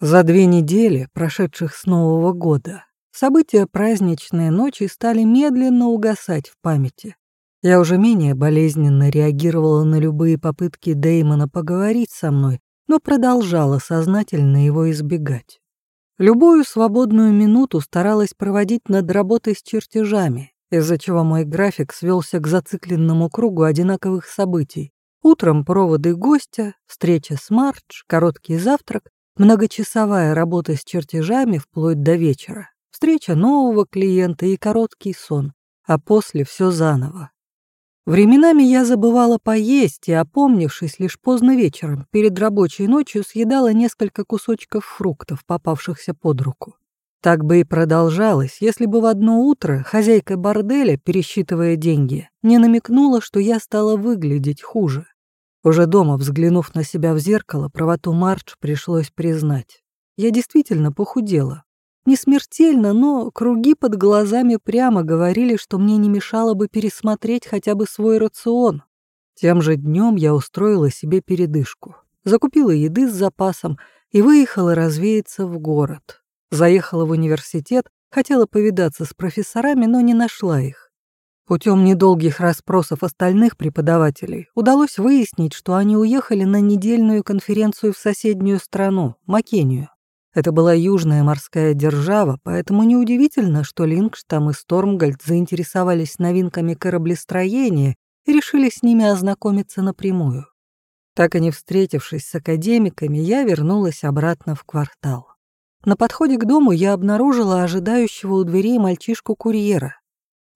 За две недели, прошедших с Нового года, события праздничной ночи стали медленно угасать в памяти. Я уже менее болезненно реагировала на любые попытки Дэймона поговорить со мной, но продолжала сознательно его избегать. Любую свободную минуту старалась проводить над работой с чертежами, из-за чего мой график свелся к зацикленному кругу одинаковых событий. Утром проводы гостя, встреча с Мардж, короткий завтрак, Многочасовая работа с чертежами вплоть до вечера, встреча нового клиента и короткий сон, а после все заново. Временами я забывала поесть и, опомнившись лишь поздно вечером, перед рабочей ночью съедала несколько кусочков фруктов, попавшихся под руку. Так бы и продолжалось, если бы в одно утро хозяйка борделя, пересчитывая деньги, не намекнула, что я стала выглядеть хуже. Уже дома, взглянув на себя в зеркало, правоту Мардж пришлось признать. Я действительно похудела. Не смертельно, но круги под глазами прямо говорили, что мне не мешало бы пересмотреть хотя бы свой рацион. Тем же днем я устроила себе передышку. Закупила еды с запасом и выехала развеяться в город. Заехала в университет, хотела повидаться с профессорами, но не нашла их. Путем недолгих расспросов остальных преподавателей удалось выяснить, что они уехали на недельную конференцию в соседнюю страну, Макению. Это была южная морская держава, поэтому неудивительно, что Лингштам и Стормгальд заинтересовались новинками кораблестроения и решили с ними ознакомиться напрямую. Так и не встретившись с академиками, я вернулась обратно в квартал. На подходе к дому я обнаружила ожидающего у дверей мальчишку-курьера.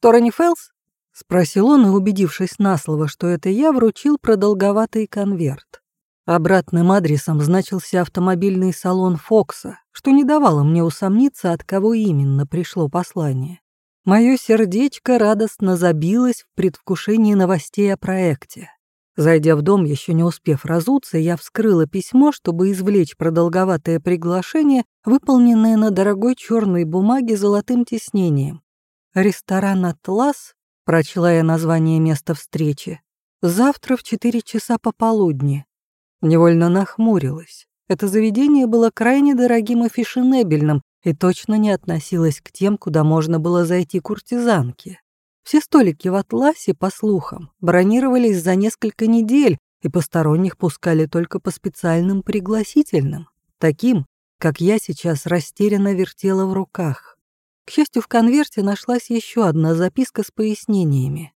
«Торони Фелс?» — спросил он и, убедившись на слово, что это я, вручил продолговатый конверт. Обратным адресом значился автомобильный салон Фокса, что не давало мне усомниться, от кого именно пришло послание. Мое сердечко радостно забилось в предвкушении новостей о проекте. Зайдя в дом, еще не успев разуться, я вскрыла письмо, чтобы извлечь продолговатое приглашение, выполненное на дорогой черной бумаге золотым тиснением. Ресторан «Атлас» Прочла я название места встречи. Завтра в четыре часа пополудни. Невольно нахмурилась. Это заведение было крайне дорогим и фешенебельным и точно не относилось к тем, куда можно было зайти куртизанки. Все столики в Атласе, по слухам, бронировались за несколько недель и посторонних пускали только по специальным пригласительным, таким, как я сейчас растерянно вертела в руках. К счастью, в конверте нашлась еще одна записка с пояснениями.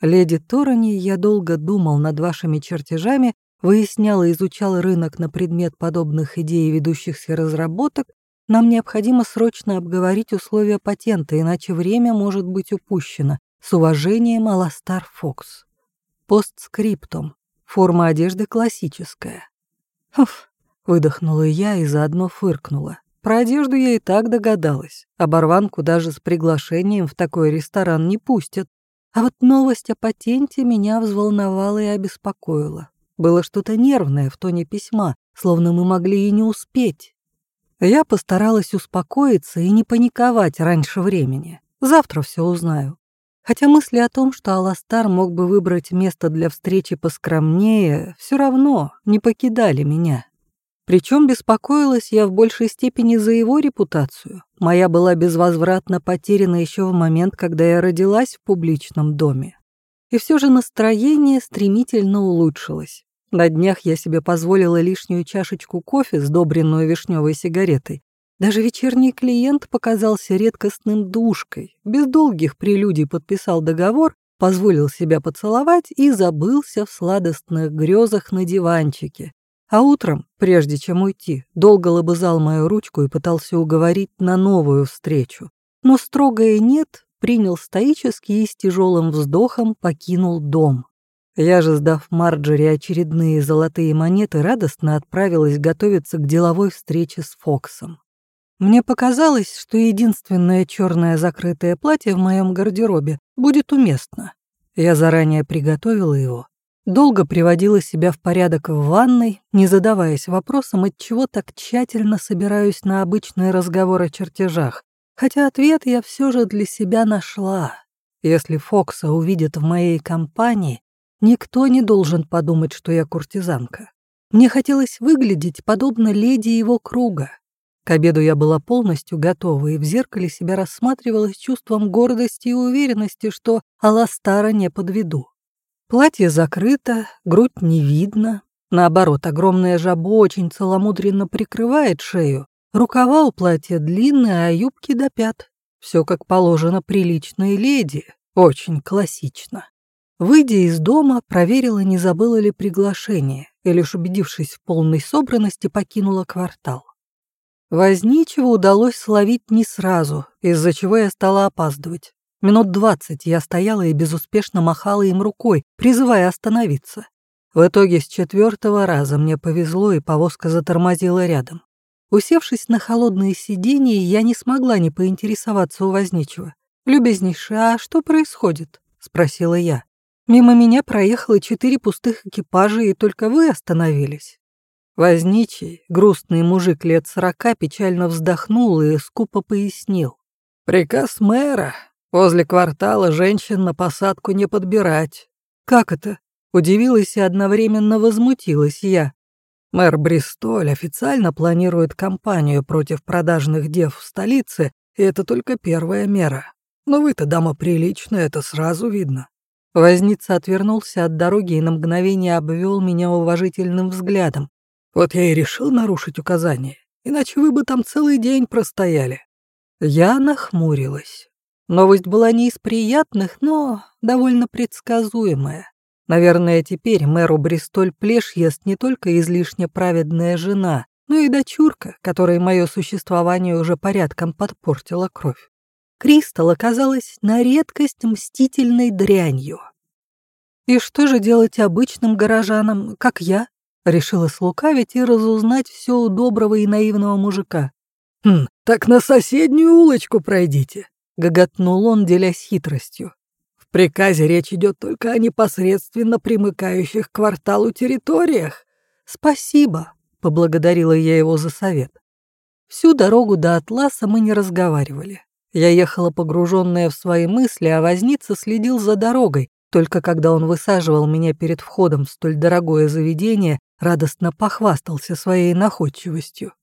«Леди Торони, я долго думал над вашими чертежами, выяснял и изучал рынок на предмет подобных идей ведущихся разработок. Нам необходимо срочно обговорить условия патента, иначе время может быть упущено. С уважением, Аластар Фокс». Постскриптум. Форма одежды классическая. «Уф», — выдохнула я и заодно фыркнула. Про одежду я и так догадалась. Оборванку даже с приглашением в такой ресторан не пустят. А вот новость о патенте меня взволновала и обеспокоила. Было что-то нервное в тоне письма, словно мы могли и не успеть. Я постаралась успокоиться и не паниковать раньше времени. Завтра все узнаю. Хотя мысли о том, что Аластар мог бы выбрать место для встречи поскромнее, все равно не покидали меня. Причем беспокоилась я в большей степени за его репутацию. Моя была безвозвратно потеряна еще в момент, когда я родилась в публичном доме. И все же настроение стремительно улучшилось. На днях я себе позволила лишнюю чашечку кофе, сдобренную вишневой сигаретой. Даже вечерний клиент показался редкостным душкой. Без долгих прелюдий подписал договор, позволил себя поцеловать и забылся в сладостных грезах на диванчике, а утром, прежде чем уйти, долго лобызал мою ручку и пытался уговорить на новую встречу. Но строгое «нет» принял стоически и с тяжелым вздохом покинул дом. Я же, сдав Марджери очередные золотые монеты, радостно отправилась готовиться к деловой встрече с Фоксом. Мне показалось, что единственное черное закрытое платье в моем гардеробе будет уместно. Я заранее приготовила его, Долго приводила себя в порядок в ванной, не задаваясь вопросом, от чего так тщательно собираюсь на обычные разговоры о чертежах, хотя ответ я все же для себя нашла. Если Фокса увидят в моей компании, никто не должен подумать, что я куртизанка. Мне хотелось выглядеть подобно леди его круга, К обеду я была полностью готова и в зеркале себя рассматривала с чувством гордости и уверенности, что Аластара не подведу. Платье закрыто, грудь не видно. Наоборот, огромная жаба очень целомудренно прикрывает шею. Рукава у платья длинные, а юбки до пят. Все как положено приличной леди. Очень классично. Выйдя из дома, проверила, не забыла ли приглашение, и лишь убедившись в полной собранности, покинула квартал. Возничего удалось словить не сразу, из-за чего я стала опаздывать. Минут двадцать я стояла и безуспешно махала им рукой, призывая остановиться. В итоге с четвертого раза мне повезло, и повозка затормозила рядом. Усевшись на холодные сиденья, я не смогла не поинтересоваться у возничего. «Любезнейший, а что происходит?» — спросила я. «Мимо меня проехало четыре пустых экипажа, и только вы остановились». Возничий, грустный мужик лет сорока, печально вздохнул и скупо пояснил. «Приказ мэра. Возле квартала женщин на посадку не подбирать». «Как это?» Удивилась и одновременно возмутилась я. Мэр Бристоль официально планирует кампанию против продажных дев в столице, и это только первая мера. Но вы-то дама приличная, это сразу видно. Возница отвернулся от дороги и на мгновение обвел меня уважительным взглядом. Вот я и решил нарушить указание, иначе вы бы там целый день простояли. Я нахмурилась. Новость была не из приятных, но довольно предсказуемая. Наверное, теперь мэру Бристоль плешь ест не только излишне праведная жена, но и дочурка, которой мое существование уже порядком подпортила кровь. Кристал оказалась на редкость мстительной дрянью. И что же делать обычным горожанам, как я? Решила слукавить и разузнать все у доброго и наивного мужика. «Хм, так на соседнюю улочку пройдите», — гоготнул он, делясь хитростью. «В приказе речь идет только о непосредственно примыкающих к кварталу территориях». «Спасибо», — поблагодарила я его за совет. Всю дорогу до Атласа мы не разговаривали. Я ехала погруженная в свои мысли, а возница следил за дорогой, только когда он высаживал меня перед входом в столь дорогое заведение, радостно похвастался своей находчивостью.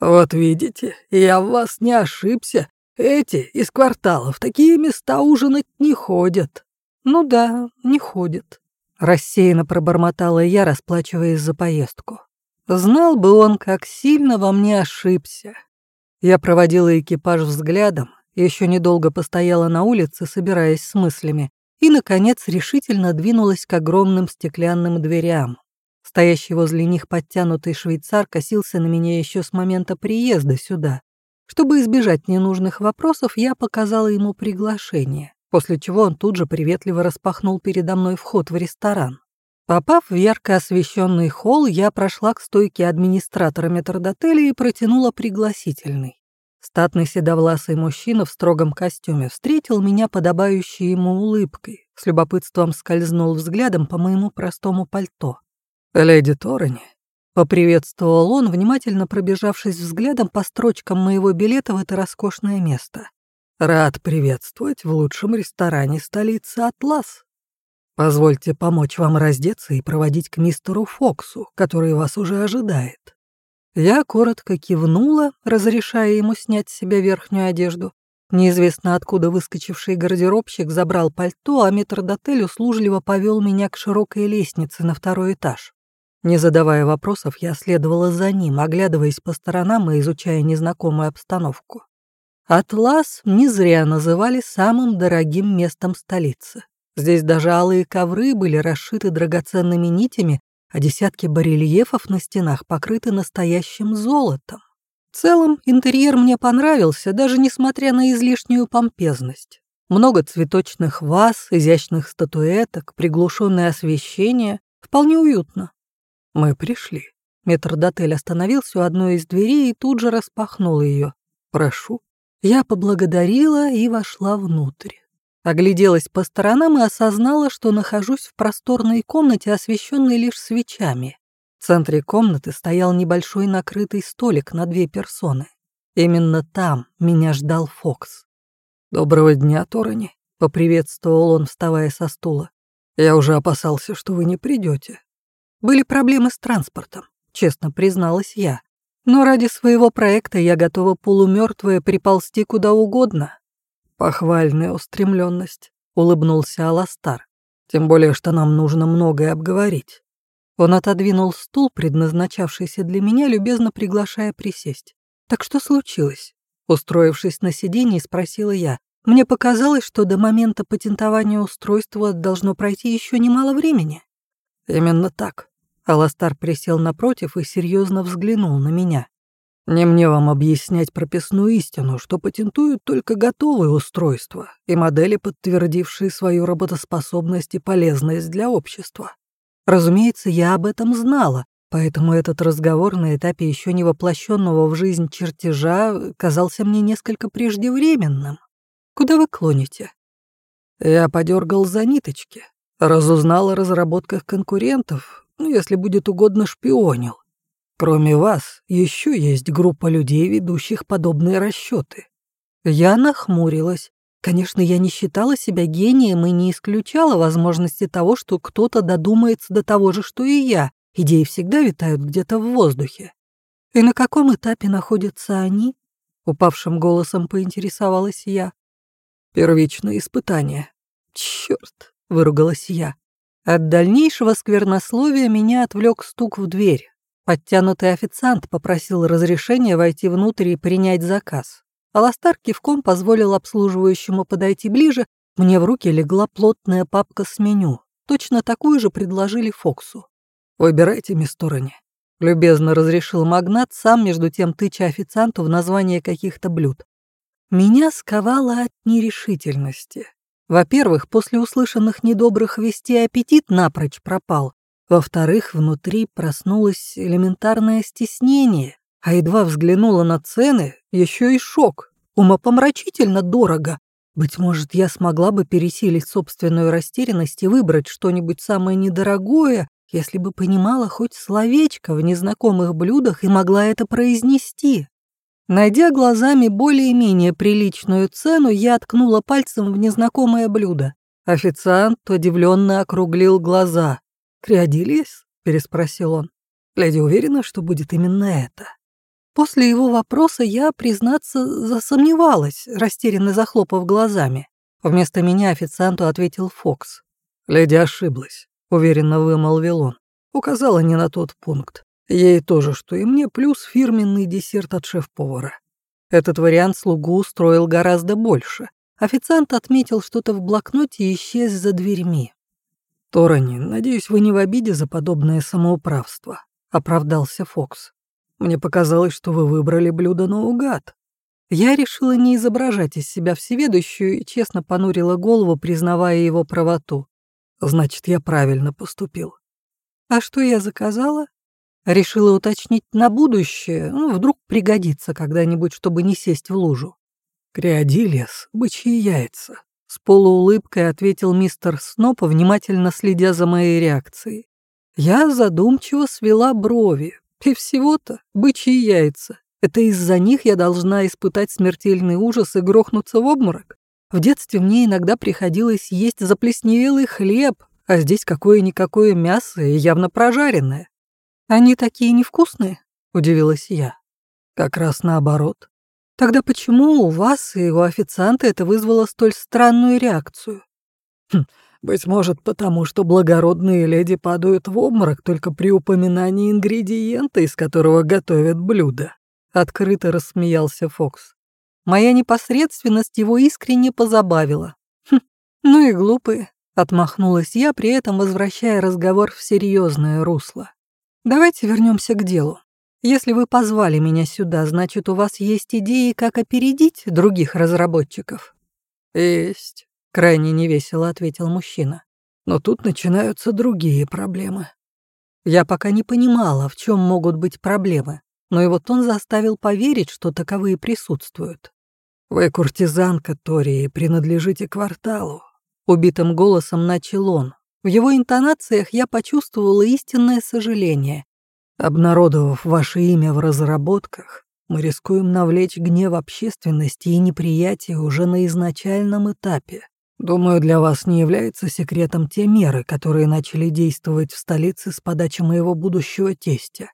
«Вот видите, я в вас не ошибся. Эти из квартала в такие места ужинать не ходят». «Ну да, не ходят», — рассеянно пробормотала я, расплачиваясь за поездку. Знал бы он, как сильно во мне ошибся. Я проводила экипаж взглядом, еще недолго постояла на улице, собираясь с мыслями, и, наконец, решительно двинулась к огромным стеклянным дверям. Стоящий возле них подтянутый швейцар косился на меня еще с момента приезда сюда. Чтобы избежать ненужных вопросов, я показала ему приглашение, после чего он тут же приветливо распахнул передо мной вход в ресторан. Попав в ярко освещенный холл, я прошла к стойке администратора метрдотеля и протянула пригласительный. Статный седовласый мужчина в строгом костюме встретил меня подобающей ему улыбкой, с любопытством скользнул взглядом по моему простому пальто. «Леди Торрени», — поприветствовал он, внимательно пробежавшись взглядом по строчкам моего билета в это роскошное место. «Рад приветствовать в лучшем ресторане столицы Атлас. Позвольте помочь вам раздеться и проводить к мистеру Фоксу, который вас уже ожидает». Я коротко кивнула, разрешая ему снять с себя верхнюю одежду. Неизвестно откуда выскочивший гардеробщик забрал пальто, а метрдотель услужливо повел меня к широкой лестнице на второй этаж. Не задавая вопросов, я следовала за ним, оглядываясь по сторонам и изучая незнакомую обстановку. Атлас не зря называли самым дорогим местом столицы. Здесь даже алые ковры были расшиты драгоценными нитями, а десятки барельефов на стенах покрыты настоящим золотом. В целом, интерьер мне понравился, даже несмотря на излишнюю помпезность. Много цветочных ваз, изящных статуэток, приглушенное освещение. Вполне уютно. Мы пришли. Метрдотель остановился у одной из дверей и тут же распахнул ее. «Прошу». Я поблагодарила и вошла внутрь. Огляделась по сторонам и осознала, что нахожусь в просторной комнате, освещенной лишь свечами. В центре комнаты стоял небольшой накрытый столик на две персоны. Именно там меня ждал Фокс. «Доброго дня, Торони», — поприветствовал он, вставая со стула. «Я уже опасался, что вы не придете. Были проблемы с транспортом, честно призналась я. Но ради своего проекта я готова полумертвая приползти куда угодно. Похвальная устремленность, улыбнулся Аластар. Тем более, что нам нужно многое обговорить. Он отодвинул стул, предназначавшийся для меня, любезно приглашая присесть. «Так что случилось?» Устроившись на сиденье, спросила я. Мне показалось, что до момента патентования устройства должно пройти еще немало времени. Именно так. Аластар присел напротив и серьезно взглянул на меня. Не мне вам объяснять прописную истину, что патентуют только готовые устройства и модели, подтвердившие свою работоспособность и полезность для общества. Разумеется, я об этом знала, поэтому этот разговор на этапе еще не воплощенного в жизнь чертежа казался мне несколько преждевременным. Куда вы клоните? Я подергал за ниточки, разузнал о разработках конкурентов, ну, если будет угодно, шпионил. Кроме вас, еще есть группа людей, ведущих подобные расчеты. Я нахмурилась. Конечно, я не считала себя гением и не исключала возможности того, что кто-то додумается до того же, что и я. Идеи всегда витают где-то в воздухе. И на каком этапе находятся они? Упавшим голосом поинтересовалась я. Первичное испытание. Черт, выругалась я. От дальнейшего сквернословия меня отвлек стук в дверь. Подтянутый официант попросил разрешения войти внутрь и принять заказ. Аластар кивком позволил обслуживающему подойти ближе, мне в руки легла плотная папка с меню. Точно такую же предложили Фоксу. «Выбирайте, мисторони», — любезно разрешил магнат, сам между тем тыча официанту в название каких-то блюд. Меня сковало от нерешительности. Во-первых, после услышанных недобрых вестей аппетит напрочь пропал. Во-вторых, внутри проснулось элементарное стеснение, а едва взглянула на цены, еще и шок. Умопомрачительно дорого. Быть может, я смогла бы пересилить собственную растерянность и выбрать что-нибудь самое недорогое, если бы понимала хоть словечко в незнакомых блюдах и могла это произнести. Найдя глазами более-менее приличную цену, я ткнула пальцем в незнакомое блюдо. Официант удивленно округлил глаза. «Криодилис?» — переспросил он. «Леди уверена, что будет именно это?» После его вопроса я, признаться, засомневалась, растерянно захлопав глазами. Вместо меня официанту ответил Фокс. «Леди ошиблась», — уверенно вымолвил он. Указала не на тот пункт. Ей тоже, что и мне, плюс фирменный десерт от шеф-повара. Этот вариант слугу устроил гораздо больше. Официант отметил что-то в блокноте и исчез за дверьми. «Торони, надеюсь, вы не в обиде за подобное самоуправство», — оправдался Фокс. «Мне показалось, что вы выбрали блюдо наугад». Я решила не изображать из себя всеведущую и честно понурила голову, признавая его правоту. «Значит, я правильно поступил». «А что я заказала?» Решила уточнить на будущее, ну, вдруг пригодится когда-нибудь, чтобы не сесть в лужу. «Криодилес, бычьи яйца», — с полуулыбкой ответил мистер Снопа, внимательно следя за моей реакцией. Я задумчиво свела брови. И всего-то бычьи яйца. Это из-за них я должна испытать смертельный ужас и грохнуться в обморок. В детстве мне иногда приходилось есть заплесневелый хлеб, а здесь какое-никакое мясо и явно прожаренное. «Они такие невкусные?» — удивилась я. «Как раз наоборот. Тогда почему у вас и у официанта это вызвало столь странную реакцию?» хм, «Быть может, потому что благородные леди падают в обморок только при упоминании ингредиента, из которого готовят блюдо», — открыто рассмеялся Фокс. Моя непосредственность его искренне позабавила. «Хм, ну и глупые», — отмахнулась я, при этом возвращая разговор в серьезное русло. Давайте вернемся к делу. Если вы позвали меня сюда, значит, у вас есть идеи, как опередить других разработчиков? Есть, крайне невесело ответил мужчина. Но тут начинаются другие проблемы. Я пока не понимала, в чем могут быть проблемы, но его тон заставил поверить, что таковые присутствуют. «Вы куртизанка, Тори, и принадлежите кварталу», — убитым голосом начал он, в его интонациях я почувствовала истинное сожаление. Обнародовав ваше имя в разработках, мы рискуем навлечь гнев общественности и неприятие уже на изначальном этапе. Думаю, для вас не является секретом те меры, которые начали действовать в столице с подачи моего будущего тестя.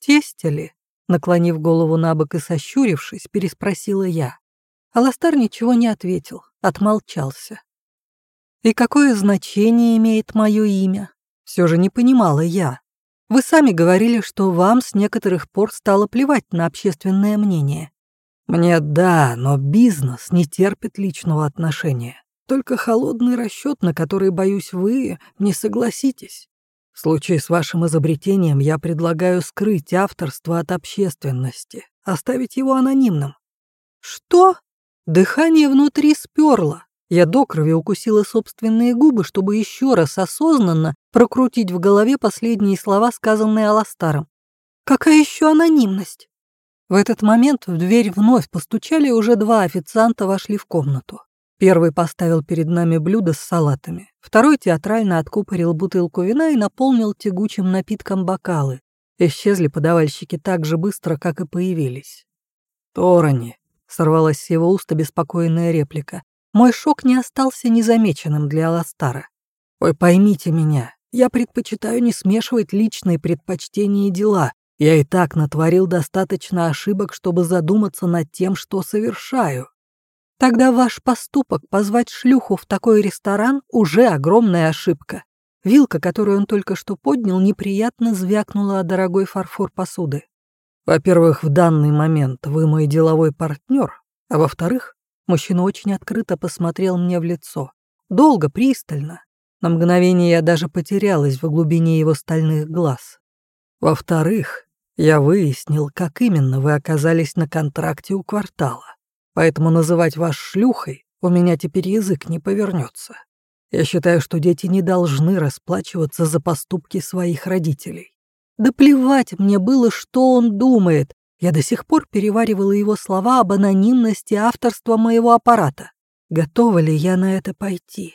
Тестя ли? Наклонив голову на бок и сощурившись, переспросила я. Аластар ничего не ответил, отмолчался. «И какое значение имеет мое имя?» Все же не понимала я. Вы сами говорили, что вам с некоторых пор стало плевать на общественное мнение. Мне да, но бизнес не терпит личного отношения. Только холодный расчет, на который, боюсь, вы не согласитесь. В случае с вашим изобретением я предлагаю скрыть авторство от общественности, оставить его анонимным. Что? Дыхание внутри сперло. Я до крови укусила собственные губы, чтобы еще раз осознанно прокрутить в голове последние слова, сказанные Аластаром. Какая еще анонимность? В этот момент в дверь вновь постучали, и уже два официанта вошли в комнату. Первый поставил перед нами блюдо с салатами, второй театрально откупорил бутылку вина и наполнил тягучим напитком бокалы. Исчезли подавальщики так же быстро, как и появились. «Торони», — сорвалась с его уста беспокойная реплика. Мой шок не остался незамеченным для Аластара. «Ой, поймите меня, я предпочитаю не смешивать личные предпочтения и дела. Я и так натворил достаточно ошибок, чтобы задуматься над тем, что совершаю. Тогда ваш поступок позвать шлюху в такой ресторан уже огромная ошибка. Вилка, которую он только что поднял, неприятно звякнула о дорогой фарфор посуды. Во-первых, в данный момент вы мой деловой партнер, а во-вторых, мужчина очень открыто посмотрел мне в лицо. Долго, пристально. На мгновение я даже потерялась в глубине его стальных глаз. Во-вторых, я выяснил, как именно вы оказались на контракте у квартала. Поэтому называть вас шлюхой у меня теперь язык не повернется. Я считаю, что дети не должны расплачиваться за поступки своих родителей. Да плевать мне было, что он думает. Я до сих пор переваривала его слова об анонимности авторства моего аппарата. Готова ли я на это пойти?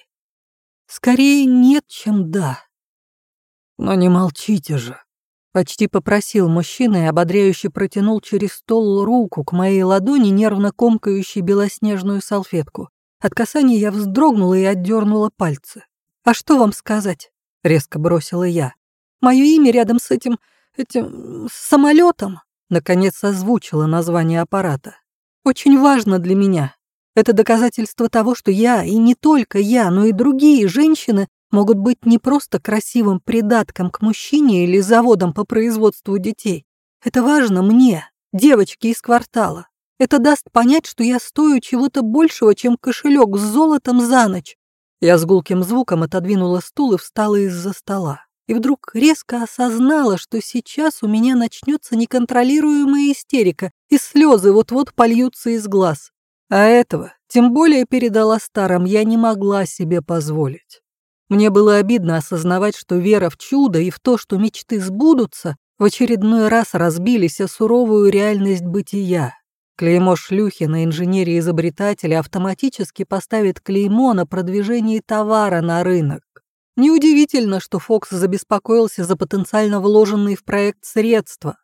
Скорее нет, чем да. Но не молчите же. Почти попросил мужчина и ободряюще протянул через стол руку к моей ладони, нервно комкающей белоснежную салфетку. От касания я вздрогнула и отдернула пальцы. «А что вам сказать?» — резко бросила я. «Мое имя рядом с этим... этим... самолетом?» Наконец озвучила название аппарата. «Очень важно для меня. Это доказательство того, что я, и не только я, но и другие женщины могут быть не просто красивым придатком к мужчине или заводом по производству детей. Это важно мне, девочке из квартала. Это даст понять, что я стою чего-то большего, чем кошелек с золотом за ночь. Я с гулким звуком отодвинула стул и встала из-за стола. И вдруг резко осознала, что сейчас у меня начнется неконтролируемая истерика, и слезы вот-вот польются из глаз. А этого, тем более передала старым, я не могла себе позволить. Мне было обидно осознавать, что вера в чудо и в то, что мечты сбудутся, в очередной раз разбились о суровую реальность бытия. Клеймо шлюхи на инженере-изобретателя автоматически поставит клеймо на продвижении товара на рынок. Неудивительно, что Фокс забеспокоился за потенциально вложенные в проект средства.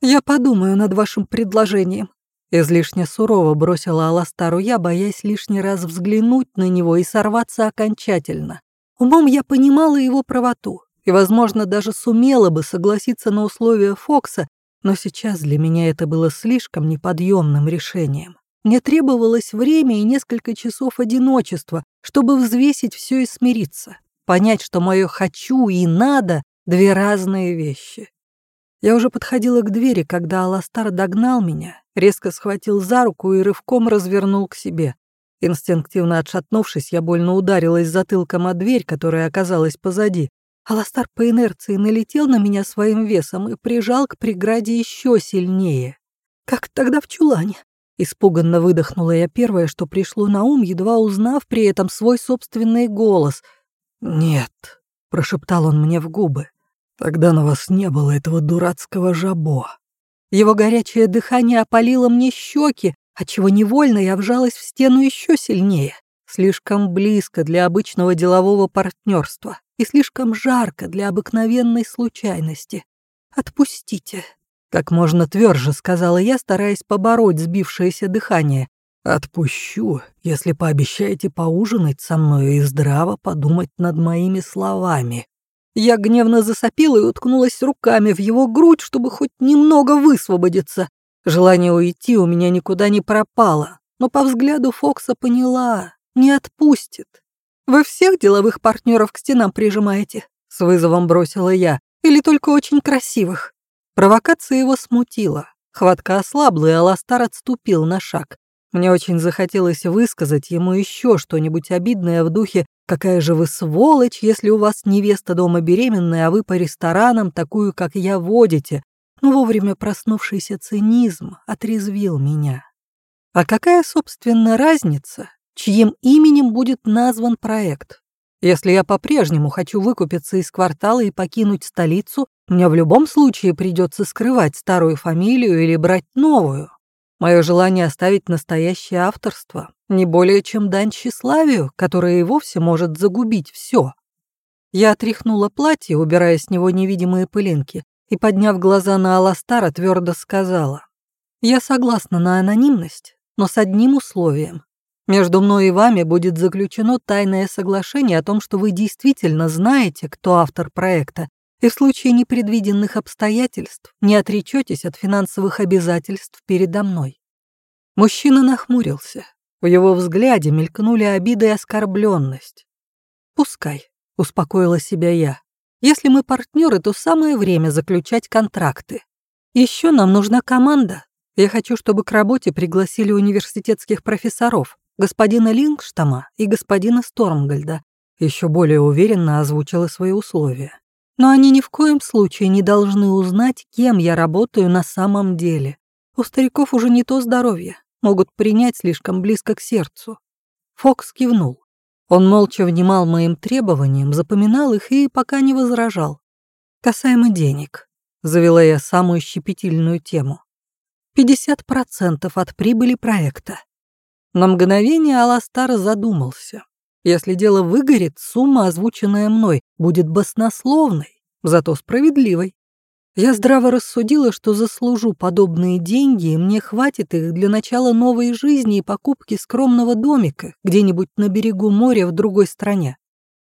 «Я подумаю над вашим предложением», — излишне сурово бросила Аластару я, боясь лишний раз взглянуть на него и сорваться окончательно. Умом я понимала его правоту и, возможно, даже сумела бы согласиться на условия Фокса, но сейчас для меня это было слишком неподъемным решением. Мне требовалось время и несколько часов одиночества, чтобы взвесить все и смириться, понять, что мое «хочу» и «надо» — две разные вещи. Я уже подходила к двери, когда Аластар догнал меня, резко схватил за руку и рывком развернул к себе. Инстинктивно отшатнувшись, я больно ударилась затылком о дверь, которая оказалась позади. Аластар по инерции налетел на меня своим весом и прижал к преграде еще сильнее. «Как тогда в чулане?» Испуганно выдохнула я первое, что пришло на ум, едва узнав при этом свой собственный голос. «Нет», — прошептал он мне в губы, — «тогда на вас не было этого дурацкого жабо». Его горячее дыхание опалило мне щеки, отчего невольно я вжалась в стену еще сильнее. Слишком близко для обычного делового партнерства и слишком жарко для обыкновенной случайности. «Отпустите», — как можно тверже сказала я, стараясь побороть сбившееся дыхание. «Отпущу, если пообещаете поужинать со мной и здраво подумать над моими словами». Я гневно засопила и уткнулась руками в его грудь, чтобы хоть немного высвободиться. Желание уйти у меня никуда не пропало, но по взгляду Фокса поняла, не отпустит. «Вы всех деловых партнеров к стенам прижимаете?» — с вызовом бросила я. «Или только очень красивых?» Провокация его смутила. Хватка ослабла, и Аластар отступил на шаг. Мне очень захотелось высказать ему еще что-нибудь обидное в духе «Какая же вы сволочь, если у вас невеста дома беременная, а вы по ресторанам такую, как я, водите». Но вовремя проснувшийся цинизм отрезвил меня. А какая, собственно, разница, чьим именем будет назван проект? Если я по-прежнему хочу выкупиться из квартала и покинуть столицу, мне в любом случае придется скрывать старую фамилию или брать новую. Мое желание оставить настоящее авторство не более чем дань тщеславию, которое и вовсе может загубить все. Я отряхнула платье, убирая с него невидимые пылинки, и, подняв глаза на Аластара, твердо сказала. «Я согласна на анонимность, но с одним условием. Между мной и вами будет заключено тайное соглашение о том, что вы действительно знаете, кто автор проекта, и в случае непредвиденных обстоятельств не отречетесь от финансовых обязательств передо мной. Мужчина нахмурился. В его взгляде мелькнули обида и оскорбленность. «Пускай», — успокоила себя я. «Если мы партнеры, то самое время заключать контракты. Еще нам нужна команда. Я хочу, чтобы к работе пригласили университетских профессоров, господина Лингштама и господина Стормгольда. Еще более уверенно озвучила свои условия. Но они ни в коем случае не должны узнать, кем я работаю на самом деле. У стариков уже не то здоровье, могут принять слишком близко к сердцу. Фокс кивнул. Он молча внимал моим требованиям, запоминал их и пока не возражал. Касаемо денег, завела я самую щепетильную тему. 50% от прибыли проекта. На мгновение Аластар задумался. Если дело выгорит, сумма, озвученная мной, будет баснословной, зато справедливой. Я здраво рассудила, что заслужу подобные деньги, и мне хватит их для начала новой жизни и покупки скромного домика где-нибудь на берегу моря в другой стране.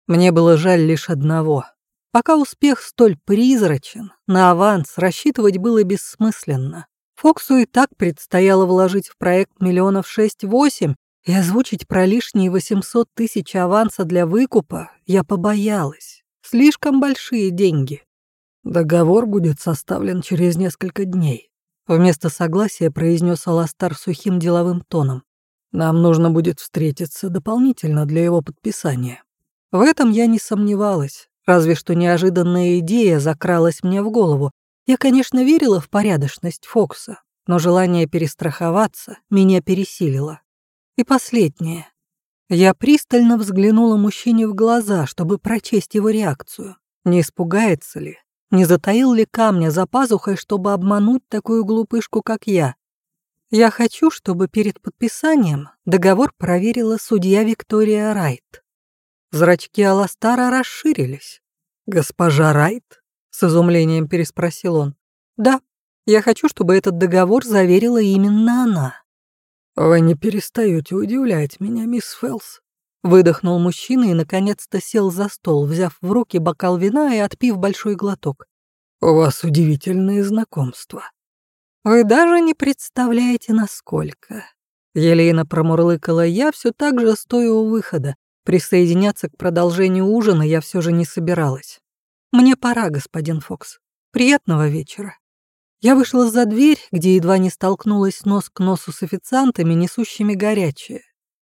Мне было жаль лишь одного. Пока успех столь призрачен, на аванс рассчитывать было бессмысленно. Фоксу и так предстояло вложить в проект миллионов шесть-восемь, и озвучить про лишние 800 тысяч аванса для выкупа я побоялась. Слишком большие деньги. Договор будет составлен через несколько дней. Вместо согласия произнес Аластар сухим деловым тоном. Нам нужно будет встретиться дополнительно для его подписания. В этом я не сомневалась, разве что неожиданная идея закралась мне в голову. Я, конечно, верила в порядочность Фокса, но желание перестраховаться меня пересилило. И последнее. Я пристально взглянула мужчине в глаза, чтобы прочесть его реакцию. Не испугается ли? Не затаил ли камня за пазухой, чтобы обмануть такую глупышку, как я? Я хочу, чтобы перед подписанием договор проверила судья Виктория Райт. Зрачки Аластара расширились. «Госпожа Райт?» — с изумлением переспросил он. «Да, я хочу, чтобы этот договор заверила именно она». «Вы не перестаете удивлять меня, мисс Фелс», — выдохнул мужчина и, наконец-то, сел за стол, взяв в руки бокал вина и отпив большой глоток. «У вас удивительные знакомства». «Вы даже не представляете, насколько». Елена промурлыкала я, все так же стоя у выхода. Присоединяться к продолжению ужина я все же не собиралась. «Мне пора, господин Фокс. Приятного вечера». Я вышла за дверь, где едва не столкнулась нос к носу с официантами, несущими горячее.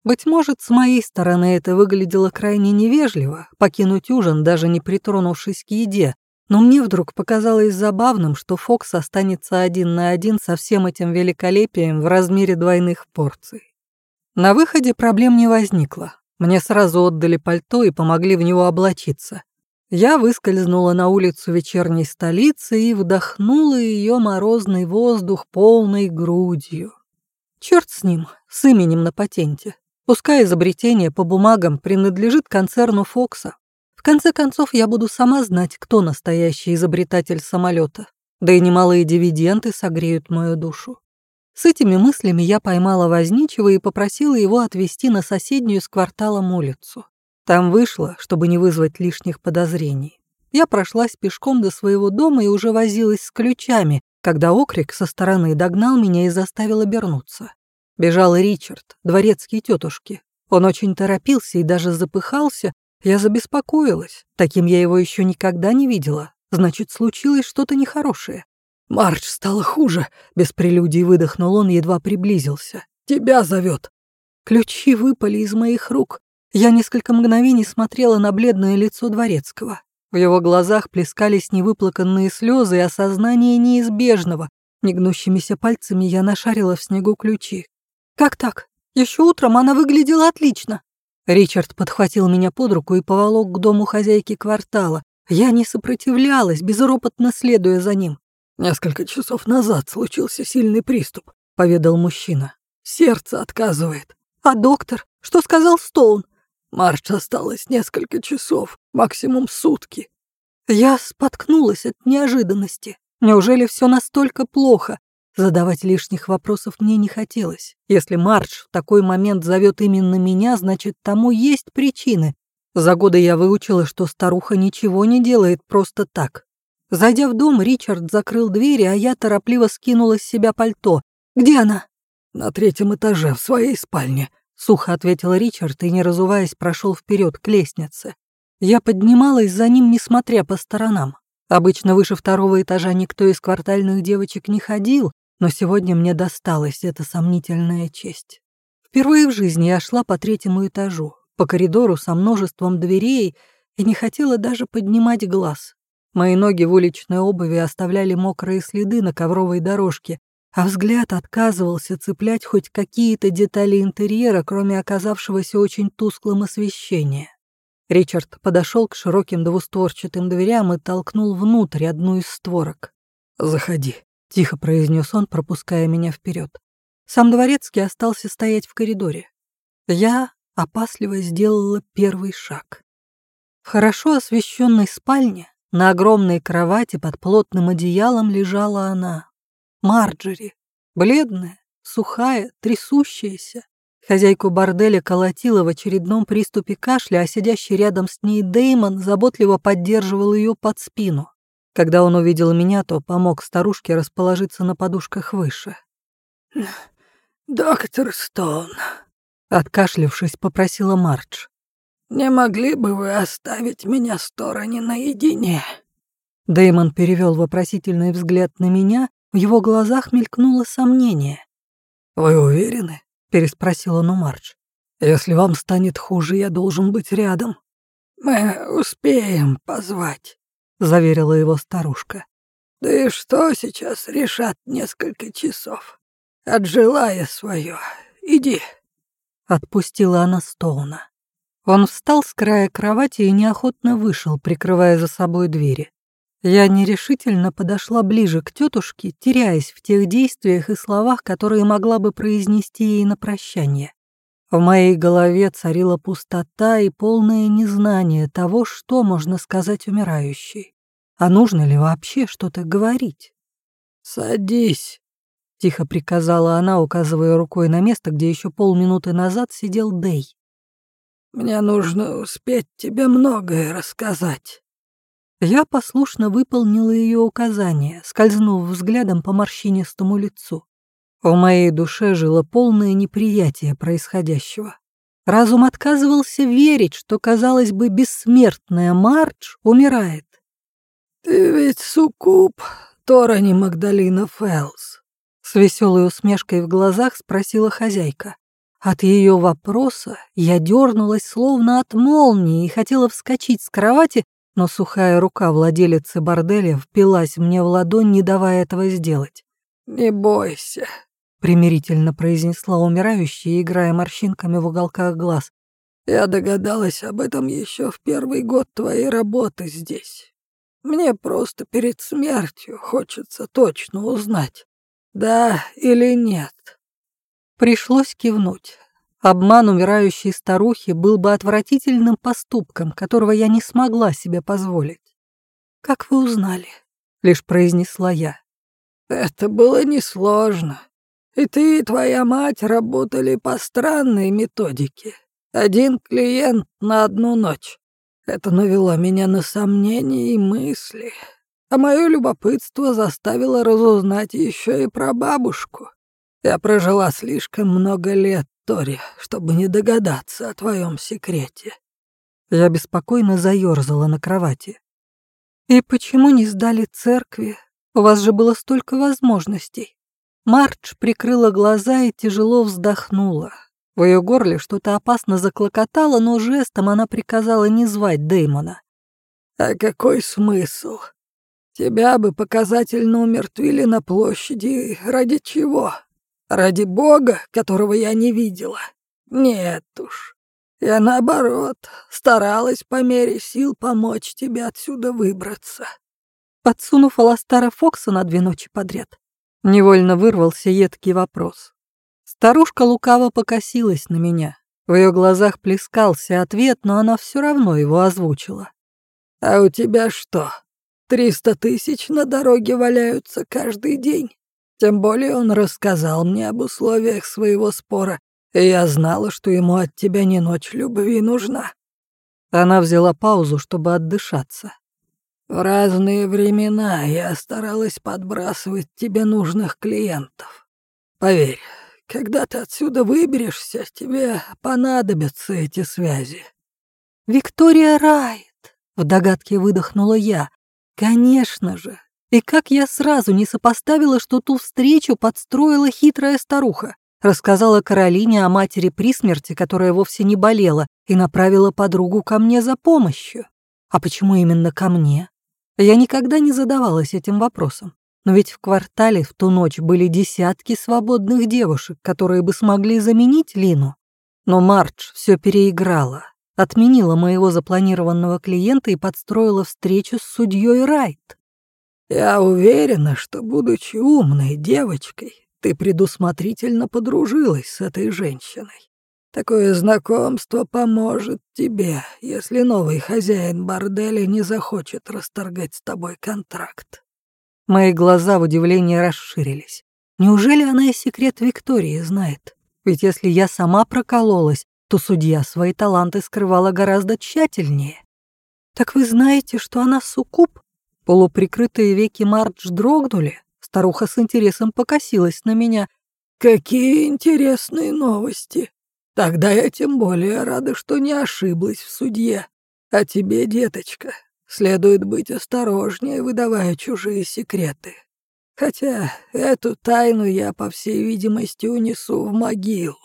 Быть может, с моей стороны это выглядело крайне невежливо, покинуть ужин, даже не притронувшись к еде, но мне вдруг показалось забавным, что Фокс останется один на один со всем этим великолепием в размере двойных порций. На выходе проблем не возникло. Мне сразу отдали пальто и помогли в него облачиться. Я выскользнула на улицу вечерней столицы и вдохнула ее морозный воздух полной грудью. Черт с ним, с именем на патенте. Пускай изобретение по бумагам принадлежит концерну Фокса. В конце концов, я буду сама знать, кто настоящий изобретатель самолета. Да и немалые дивиденды согреют мою душу. С этими мыслями я поймала возничего и попросила его отвезти на соседнюю с кварталом улицу. Там вышло, чтобы не вызвать лишних подозрений. Я прошлась пешком до своего дома и уже возилась с ключами, когда окрик со стороны догнал меня и заставил обернуться. Бежал Ричард, дворецкий тетушки. Он очень торопился и даже запыхался. Я забеспокоилась. Таким я его еще никогда не видела. Значит, случилось что-то нехорошее. «Марч стало хуже», — без прелюдий выдохнул он, едва приблизился. «Тебя зовет». Ключи выпали из моих рук. Я несколько мгновений смотрела на бледное лицо дворецкого. В его глазах плескались невыплаканные слезы и осознание неизбежного. Негнущимися пальцами я нашарила в снегу ключи. «Как так? Еще утром она выглядела отлично». Ричард подхватил меня под руку и поволок к дому хозяйки квартала. Я не сопротивлялась, безропотно следуя за ним. «Несколько часов назад случился сильный приступ», — поведал мужчина. «Сердце отказывает». «А доктор? Что сказал Стоун?» «Марш осталось несколько часов, максимум сутки». Я споткнулась от неожиданности. Неужели все настолько плохо? Задавать лишних вопросов мне не хотелось. Если Мардж в такой момент зовет именно меня, значит, тому есть причины. За годы я выучила, что старуха ничего не делает просто так. Зайдя в дом, Ричард закрыл двери, а я торопливо скинула с себя пальто. «Где она?» «На третьем этаже, в своей спальне», — сухо ответил Ричард и, не разуваясь, прошел вперед к лестнице. Я поднималась за ним, несмотря по сторонам. Обычно выше второго этажа никто из квартальных девочек не ходил, но сегодня мне досталась эта сомнительная честь. Впервые в жизни я шла по третьему этажу, по коридору со множеством дверей и не хотела даже поднимать глаз. Мои ноги в уличной обуви оставляли мокрые следы на ковровой дорожке, а взгляд отказывался цеплять хоть какие-то детали интерьера, кроме оказавшегося очень тусклым освещения. Ричард подошел к широким двустворчатым дверям и толкнул внутрь одну из створок. «Заходи», — тихо произнес он, пропуская меня вперед. Сам дворецкий остался стоять в коридоре. Я опасливо сделала первый шаг. В хорошо освещенной спальне на огромной кровати под плотным одеялом лежала она, Марджери, бледная, сухая, трясущаяся. Хозяйку борделя колотила в очередном приступе кашля, а сидящий рядом с ней Деймон заботливо поддерживал ее под спину. Когда он увидел меня, то помог старушке расположиться на подушках выше. «Доктор Стоун», — откашлившись, попросила Мардж. «Не могли бы вы оставить меня в стороне наедине?» Дэймон перевел вопросительный взгляд на меня, в его глазах мелькнуло сомнение. «Вы уверены?» — переспросил он у Мардж. «Если вам станет хуже, я должен быть рядом». «Мы успеем позвать», — заверила его старушка. «Да и что сейчас решат несколько часов? Отжила я свое. Иди». Отпустила она Стоуна. Он встал с края кровати и неохотно вышел, прикрывая за собой двери. Я нерешительно подошла ближе к тетушке, теряясь в тех действиях и словах, которые могла бы произнести ей на прощание. В моей голове царила пустота и полное незнание того, что можно сказать умирающей. А нужно ли вообще что-то говорить? «Садись», — тихо приказала она, указывая рукой на место, где еще полминуты назад сидел Дей. Мне нужно успеть тебе многое рассказать». Я послушно выполнила ее указание, скользнув взглядом по морщинистому лицу. В моей душе жило полное неприятие происходящего. Разум отказывался верить, что, казалось бы, бессмертная Мардж умирает. «Ты ведь суккуб, Торани Магдалина Фэлс», — с веселой усмешкой в глазах спросила хозяйка. От ее вопроса я дернулась словно от молнии и хотела вскочить с кровати, но сухая рука владелицы борделя впилась мне в ладонь, не давая этого сделать. «Не бойся», — примирительно произнесла умирающая, играя морщинками в уголках глаз. «Я догадалась об этом еще в первый год твоей работы здесь. Мне просто перед смертью хочется точно узнать, да или нет». Пришлось кивнуть. Обман умирающей старухи был бы отвратительным поступком, которого я не смогла себе позволить. «Как вы узнали?» — лишь произнесла я. «Это было несложно. И ты, и твоя мать работали по странной методике. Один клиент на одну ночь. Это навело меня на сомнения и мысли, а мое любопытство заставило разузнать еще и про бабушку. Я прожила слишком много лет, Тори, чтобы не догадаться о твоем секрете. Я беспокойно заерзала на кровати. «И почему не сдали церкви? У вас же было столько возможностей». Мардж прикрыла глаза и тяжело вздохнула. В ее горле что-то опасно заклокотало, но жестом она приказала не звать Дэймона. «А какой смысл? Тебя бы показательно умертвили на площади. Ради чего? Ради Бога, которого я не видела? Нет уж. Я, наоборот, старалась по мере сил помочь тебе отсюда выбраться». Подсунув Аластара Фокса на две ночи подряд, невольно вырвался едкий вопрос. Старушка лукаво покосилась на меня. В ее глазах плескался ответ, но она все равно его озвучила. «А у тебя что, триста тысяч на дороге валяются каждый день? Тем более он рассказал мне об условиях своего спора, и я знала, что ему от тебя не ночь любви нужна». Она взяла паузу, чтобы отдышаться. «В разные времена я старалась подбрасывать тебе нужных клиентов. Поверь, когда ты отсюда выберешься, тебе понадобятся эти связи». «Виктория Райт!» — в догадке выдохнула я. «Конечно же! И как я сразу не сопоставила, что ту встречу подстроила хитрая старуха. Рассказала Каролине о матери при смерти, которая вовсе не болела, и направила подругу ко мне за помощью. А почему именно ко мне? Я никогда не задавалась этим вопросом. Но ведь в квартале в ту ночь были десятки свободных девушек, которые бы смогли заменить Лину. Но Мардж все переиграла, отменила моего запланированного клиента и подстроила встречу с судьей Райт. «Я уверена, что, будучи умной девочкой, ты предусмотрительно подружилась с этой женщиной. Такое знакомство поможет тебе, если новый хозяин борделя не захочет расторгать с тобой контракт. Мои глаза в удивлении расширились. Неужели она и секрет Виктории знает? Ведь если я сама прокололась, то судья свои таланты скрывала гораздо тщательнее. «Так вы знаете, что она суккуб?» Полуприкрытые веки Мардж дрогнули. Старуха с интересом покосилась на меня. «Какие интересные новости! Тогда я тем более рада, что не ошиблась в судье. А тебе, деточка, Следует быть осторожнее, выдавая чужие секреты. Хотя эту тайну я, по всей видимости, унесу в могилу.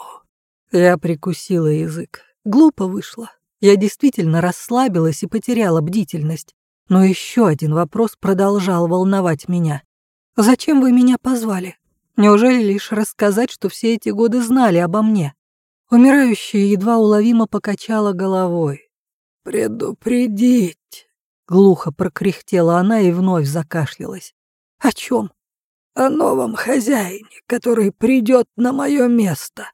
Я прикусила язык. Глупо вышло. Я действительно расслабилась и потеряла бдительность. Но еще один вопрос продолжал волновать меня. «Зачем вы меня позвали? Неужели лишь рассказать, что все эти годы знали обо мне?» Умирающая едва уловимо покачала головой. «Предупредить!» Глухо прокряхтела она и вновь закашлялась. «О чем?» «О новом хозяине, который придет на мое место».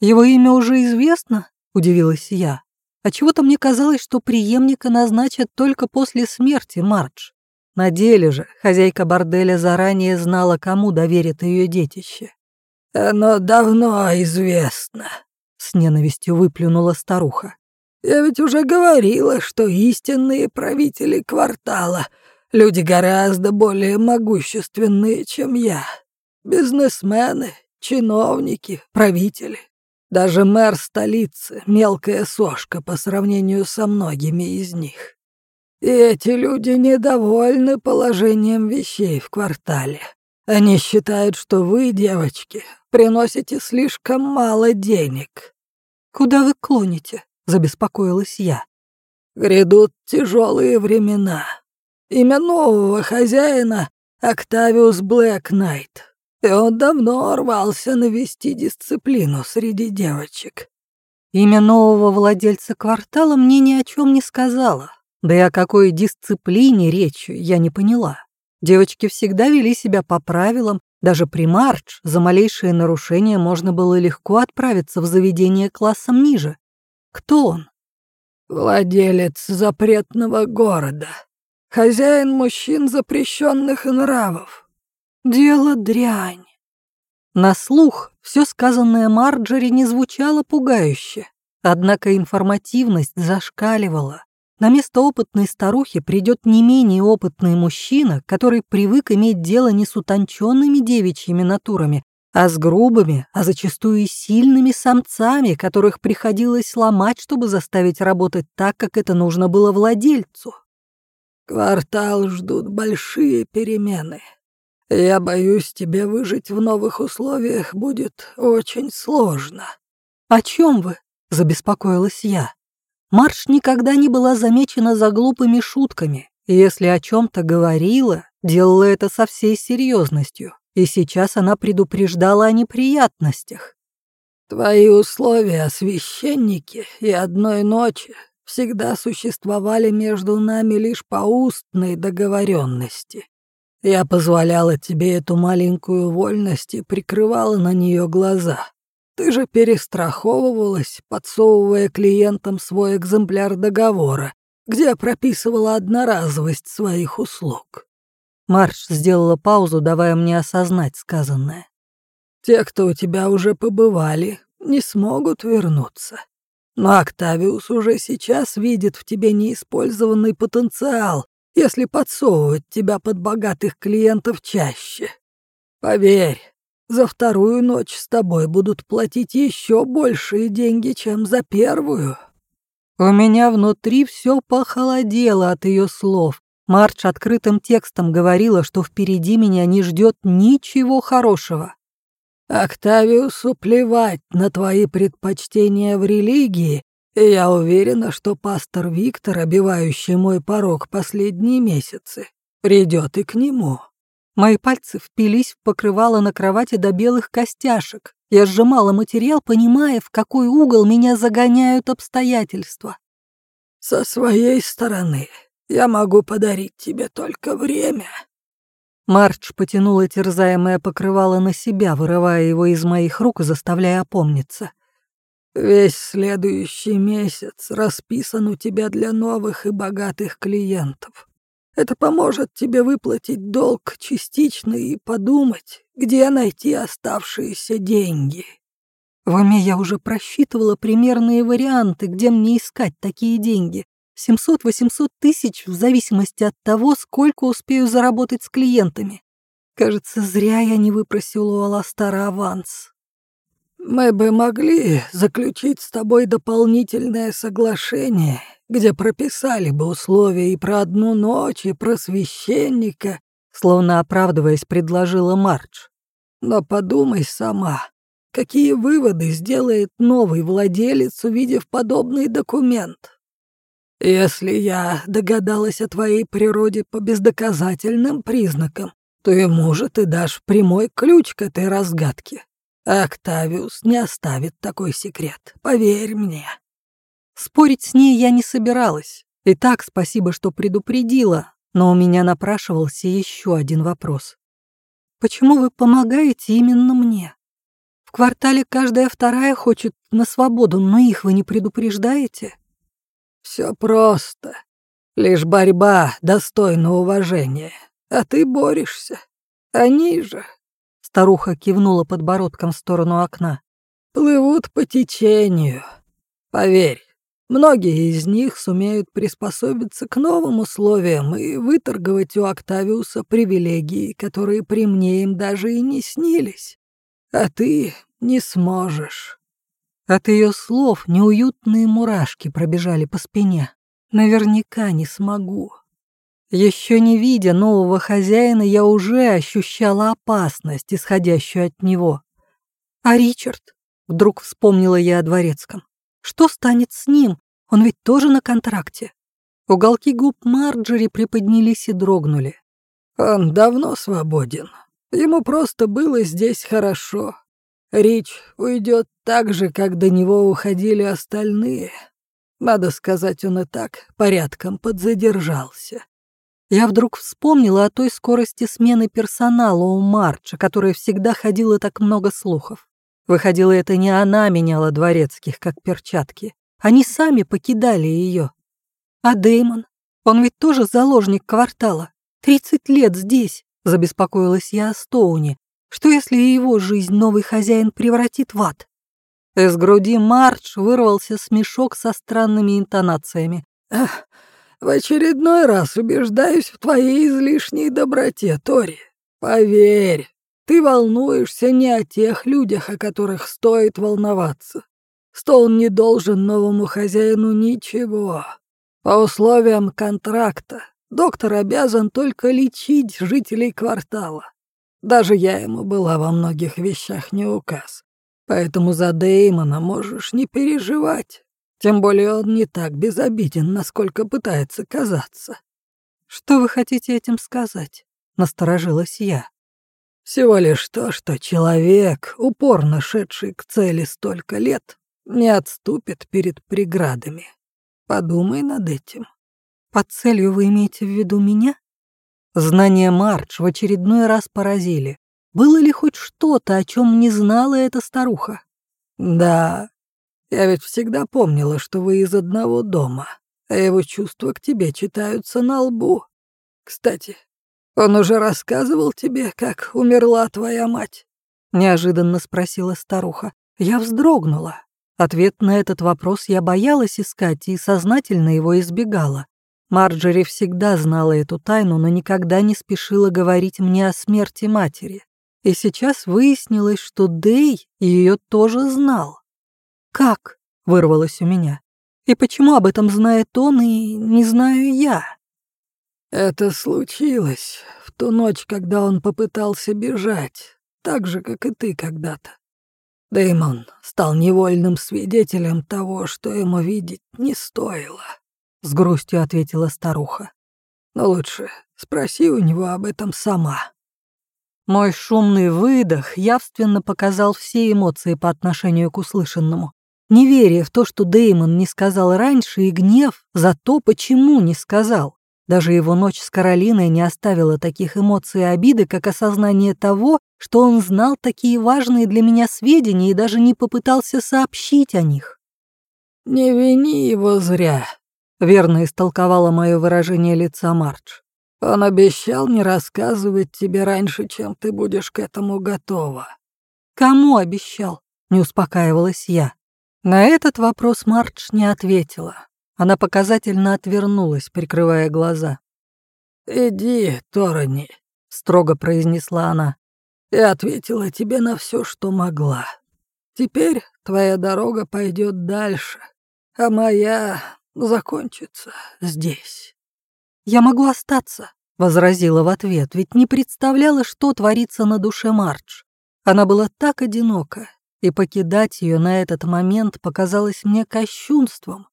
«Его имя уже известно?» — удивилась я. А чего-то мне казалось, что преемника назначат только после смерти Мардж. На деле же хозяйка борделя заранее знала, кому доверит ее детище. «Оно давно известно», — с ненавистью выплюнула старуха. Я ведь уже говорила, что истинные правители квартала — люди гораздо более могущественные, чем я. Бизнесмены, чиновники, правители. Даже мэр столицы — мелкая сошка по сравнению со многими из них. И эти люди недовольны положением вещей в квартале. Они считают, что вы, девочки, приносите слишком мало денег. Куда вы клоните? забеспокоилась я. «Грядут тяжелые времена. Имя нового хозяина — Октавиус Блэк Найт, и он давно рвался навести дисциплину среди девочек». Имя нового владельца квартала мне ни о чем не сказала. Да и о какой дисциплине речи я не поняла. Девочки всегда вели себя по правилам, даже при Мардж за малейшие нарушения можно было легко отправиться в заведение классом ниже. Кто он? Владелец запретного города. Хозяин мужчин запрещенных нравов. Дело дрянь. На слух все сказанное Марджери не звучало пугающе, однако информативность зашкаливала. На место опытной старухи придет не менее опытный мужчина, который привык иметь дело не с утонченными девичьими натурами, а с грубыми, а зачастую и сильными самцами, которых приходилось ломать, чтобы заставить работать так, как это нужно было владельцу. «Квартал ждут большие перемены. Я боюсь, тебе выжить в новых условиях будет очень сложно». «О чем вы?» — забеспокоилась я. Марш никогда не была замечена за глупыми шутками, если о чем-то говорила, делала это со всей серьезностью, и сейчас она предупреждала о неприятностях. «Твои условия, священники, и одной ночи всегда существовали между нами лишь по устной договоренности. Я позволяла тебе эту маленькую вольность и прикрывала на нее глаза. Ты же перестраховывалась, подсовывая клиентам свой экземпляр договора, где прописывала одноразовость своих услуг. Марш сделала паузу, давая мне осознать сказанное. Те, кто у тебя уже побывали, не смогут вернуться. Но Октавиус уже сейчас видит в тебе неиспользованный потенциал, если подсовывать тебя под богатых клиентов чаще. Поверь, за вторую ночь с тобой будут платить еще большие деньги, чем за первую». У меня внутри все похолодело от ее слов. Марч открытым текстом говорила, что впереди меня не ждет ничего хорошего. «Октавиусу плевать на твои предпочтения в религии, я уверена, что пастор Виктор, обивающий мой порог последние месяцы, придет и к нему. Мои пальцы впились в покрывало на кровати до белых костяшек. Я сжимала материал, понимая, в какой угол меня загоняют обстоятельства. «Со своей стороны я могу подарить тебе только время». Марч потянула терзаемое покрывало на себя, вырывая его из моих рук и заставляя опомниться. «Весь следующий месяц расписан у тебя для новых и богатых клиентов. Это поможет тебе выплатить долг частично и подумать, где найти оставшиеся деньги. В уме я уже просчитывала примерные варианты, где мне искать такие деньги. 700-800 тысяч в зависимости от того, сколько успею заработать с клиентами. Кажется, зря я не выпросила у Аластара аванс. Мы бы могли заключить с тобой дополнительное соглашение где прописали бы условия и про одну ночь, и про священника, словно оправдываясь, предложила Мардж. Но подумай сама, какие выводы сделает новый владелец, увидев подобный документ. Если я догадалась о твоей природе по бездоказательным признакам, то ему же ты дашь прямой ключ к этой разгадке. Октавиус не оставит такой секрет, поверь мне. Спорить с ней я не собиралась. И так спасибо, что предупредила, но у меня напрашивался еще один вопрос. Почему вы помогаете именно мне? В квартале каждая вторая хочет на свободу, но их вы не предупреждаете? Все просто. Лишь борьба достойна уважения. А ты борешься. Они же... Старуха кивнула подбородком в сторону окна. Плывут по течению. Поверь, Многие из них сумеют приспособиться к новым условиям и выторговать у Октавиуса привилегии, которые при мне им даже и не снились. А ты не сможешь». От ее слов неуютные мурашки пробежали по спине. Наверняка не смогу. Еще не видя нового хозяина, я уже ощущала опасность, исходящую от него. «А Ричард?» — вдруг вспомнила я о дворецком. Что станет с ним? Он ведь тоже на контракте. Уголки губ Марджери приподнялись и дрогнули. Он давно свободен. Ему просто было здесь хорошо. Рич уйдет так же, как до него уходили остальные. Надо сказать, он и так порядком подзадержался. Я вдруг вспомнила о той скорости смены персонала у Марча, которая всегда ходила так много слухов. Выходило, это не она меняла дворецких, как перчатки. Они сами покидали ее. А Деймон? Он ведь тоже заложник квартала. Тридцать лет здесь, забеспокоилась я о Стоуне. Что если его жизнь новый хозяин превратит в ад? Из груди Мардж вырвался смешок со странными интонациями. В очередной раз убеждаюсь в твоей излишней доброте, Тори. Поверь, ты волнуешься не о тех людях, о которых стоит волноваться. Стоун не должен новому хозяину ничего. По условиям контракта доктор обязан только лечить жителей квартала. Даже я ему была во многих вещах не указ. Поэтому за Дэймона можешь не переживать. Тем более он не так безобиден, насколько пытается казаться. «Что вы хотите этим сказать?» — насторожилась я. «Всего лишь то, что человек, упорно шедший к цели столько лет, не отступит перед преградами. Подумай над этим». «Под целью вы имеете в виду меня?» Знания Мардж в очередной раз поразили. Было ли хоть что-то, о чем не знала эта старуха? «Да, я ведь всегда помнила, что вы из одного дома, а его чувства к тебе читаются на лбу. Кстати, он уже рассказывал тебе, как умерла твоя мать?» Неожиданно спросила старуха. Я вздрогнула. Ответ на этот вопрос я боялась искать и сознательно его избегала. Марджери всегда знала эту тайну, но никогда не спешила говорить мне о смерти матери. И сейчас выяснилось, что Дэй ее тоже знал. «Как?» — вырвалось у меня. «И почему об этом знает он и не знаю я?» «Это случилось в ту ночь, когда он попытался бежать, так же, как и ты когда-то. Дэймон стал невольным свидетелем того, что ему видеть не стоило» с грустью ответила старуха. Но лучше спроси у него об этом сама. Мой шумный выдох явственно показал все эмоции по отношению к услышанному. Неверие в то, что Деймон не сказал раньше, и гнев за то, почему не сказал. Даже его ночь с Каролиной не оставила таких эмоций и обиды, как осознание того, что он знал такие важные для меня сведения и даже не попытался сообщить о них. «Не вини его зря», Верно истолковала мое выражение лица Мардж. Он обещал не рассказывать тебе раньше, чем ты будешь к этому готова. Кому обещал? Не успокаивалась я. На этот вопрос Мардж не ответила. Она показательно отвернулась, прикрывая глаза. «Иди, Торони», — строго произнесла она. «Я ответила тебе на все, что могла. Теперь твоя дорога пойдет дальше, а моя закончится здесь. «Я могу остаться», — возразила в ответ, ведь не представляла, что творится на душе Мардж. Она была так одинока, и покидать ее на этот момент показалось мне кощунством.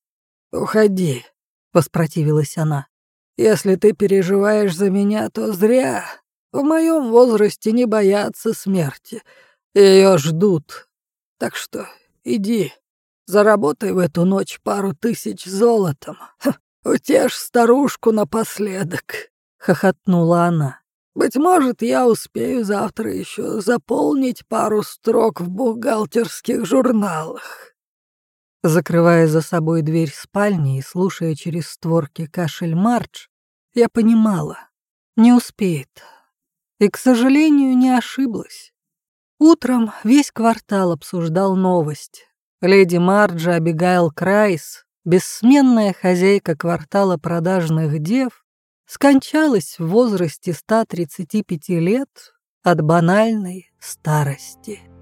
«Уходи», — воспротивилась она. «Если ты переживаешь за меня, то зря. В моем возрасте не боятся смерти. Ее ждут. Так что иди». Заработай в эту ночь пару тысяч золотом. Ха, утешь старушку напоследок», — хохотнула она. «Быть может, я успею завтра еще заполнить пару строк в бухгалтерских журналах». Закрывая за собой дверь спальни и слушая через створки кашель Мардж, я понимала, не успеет. И, к сожалению, не ошиблась. Утром весь квартал обсуждал новость. Леди Марджа Абигайл Крайс, бессменная хозяйка квартала продажных дев, скончалась в возрасте 135 лет от банальной старости.